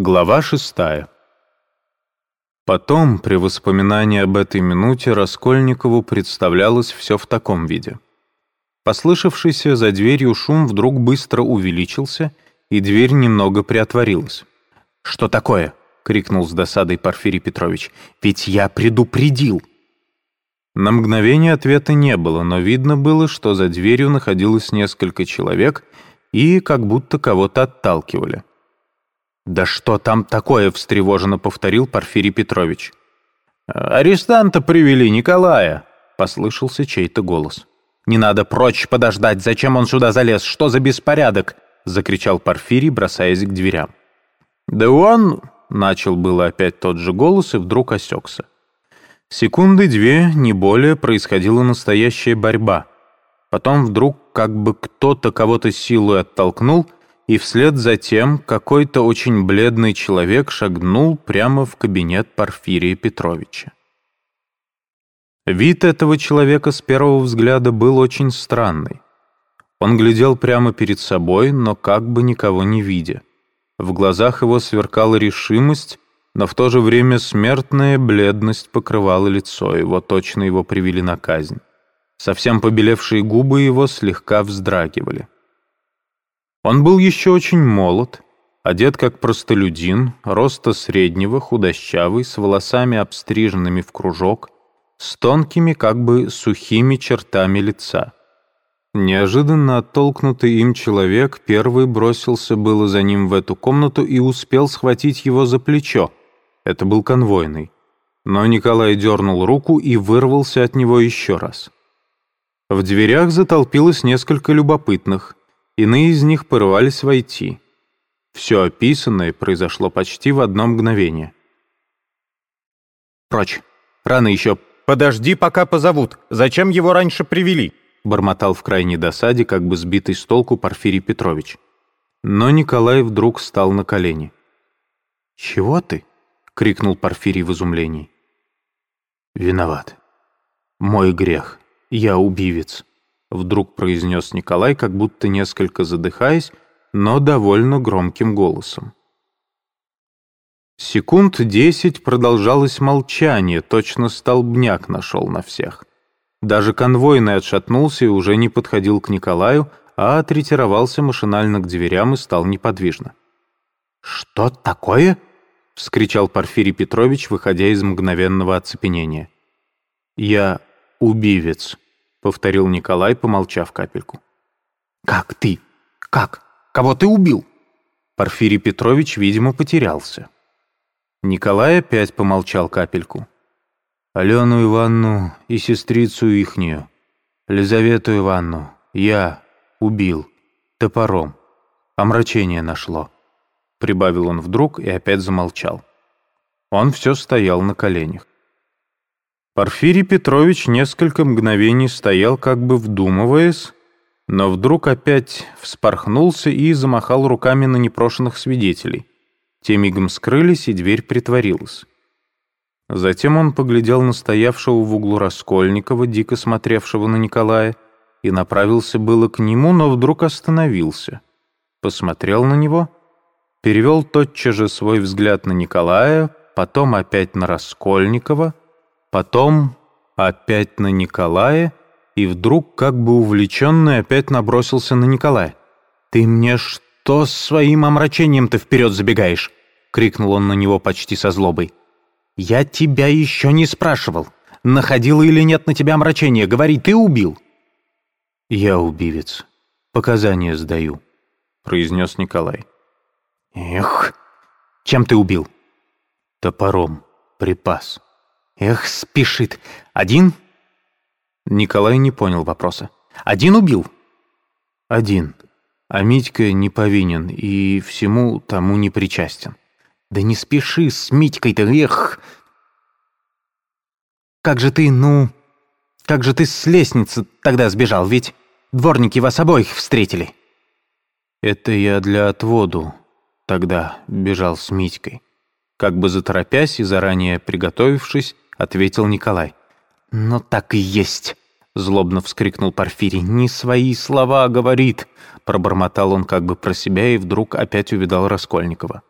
Глава шестая. Потом, при воспоминании об этой минуте, Раскольникову представлялось все в таком виде. Послышавшийся за дверью шум вдруг быстро увеличился, и дверь немного приотворилась. «Что такое?» — крикнул с досадой Порфирий Петрович. «Ведь я предупредил!» На мгновение ответа не было, но видно было, что за дверью находилось несколько человек и как будто кого-то отталкивали. «Да что там такое?» — встревоженно повторил Порфирий Петрович. «Арестанта привели, Николая!» — послышался чей-то голос. «Не надо прочь подождать! Зачем он сюда залез? Что за беспорядок?» — закричал Порфирий, бросаясь к дверям. «Да он...» — начал было опять тот же голос и вдруг осекся. Секунды две, не более, происходила настоящая борьба. Потом вдруг как бы кто-то кого-то силой оттолкнул — и вслед за тем какой-то очень бледный человек шагнул прямо в кабинет Порфирия Петровича. Вид этого человека с первого взгляда был очень странный. Он глядел прямо перед собой, но как бы никого не видя. В глазах его сверкала решимость, но в то же время смертная бледность покрывала лицо его, точно его привели на казнь. Совсем побелевшие губы его слегка вздрагивали. Он был еще очень молод, одет как простолюдин, роста среднего, худощавый, с волосами обстриженными в кружок, с тонкими, как бы сухими чертами лица. Неожиданно оттолкнутый им человек первый бросился было за ним в эту комнату и успел схватить его за плечо. Это был конвойный. Но Николай дернул руку и вырвался от него еще раз. В дверях затолпилось несколько любопытных. Иные из них порывались войти. Все описанное произошло почти в одно мгновение. «Прочь! Рано еще! Подожди, пока позовут! Зачем его раньше привели?» бормотал в крайней досаде, как бы сбитый с толку Порфирий Петрович. Но Николай вдруг встал на колени. «Чего ты?» — крикнул Порфирий в изумлении. «Виноват. Мой грех. Я убивец», Вдруг произнес Николай, как будто несколько задыхаясь, но довольно громким голосом. Секунд десять продолжалось молчание, точно столбняк нашел на всех. Даже конвойный отшатнулся и уже не подходил к Николаю, а отретировался машинально к дверям и стал неподвижно. «Что такое?» — вскричал Порфирий Петрович, выходя из мгновенного оцепенения. «Я убивец», — повторил Николай, помолчав капельку. «Как ты? Как? Кого ты убил?» Порфирий Петрович, видимо, потерялся. Николай опять помолчал капельку. «Алену Ивановну и сестрицу ихнюю, Лизавету Ивановну, я убил топором. Омрачение нашло», — прибавил он вдруг и опять замолчал. Он все стоял на коленях. Порфирий Петрович несколько мгновений стоял, как бы вдумываясь, но вдруг опять вспорхнулся и замахал руками на непрошенных свидетелей. Те мигом скрылись, и дверь притворилась. Затем он поглядел на стоявшего в углу Раскольникова, дико смотревшего на Николая, и направился было к нему, но вдруг остановился. Посмотрел на него, перевел тотчас же свой взгляд на Николая, потом опять на Раскольникова — Потом опять на Николая, и вдруг, как бы увлеченный, опять набросился на Николая. «Ты мне что своим омрачением-то вперед забегаешь?» — крикнул он на него почти со злобой. «Я тебя еще не спрашивал, находило или нет на тебя омрачение. Говори, ты убил?» «Я убивец. Показания сдаю», — произнес Николай. «Эх, чем ты убил?» «Топором. Припас». Эх, спешит. Один? Николай не понял вопроса. Один убил? Один. А Митька не повинен и всему тому не причастен. Да не спеши с Митькой-то, эх! Как же ты, ну... Как же ты с лестницы тогда сбежал, ведь дворники вас обоих встретили. Это я для отводу тогда бежал с Митькой. Как бы заторопясь и заранее приготовившись, ответил Николай. «Но так и есть!» — злобно вскрикнул Порфирий. «Не свои слова говорит!» — пробормотал он как бы про себя и вдруг опять увидал Раскольникова.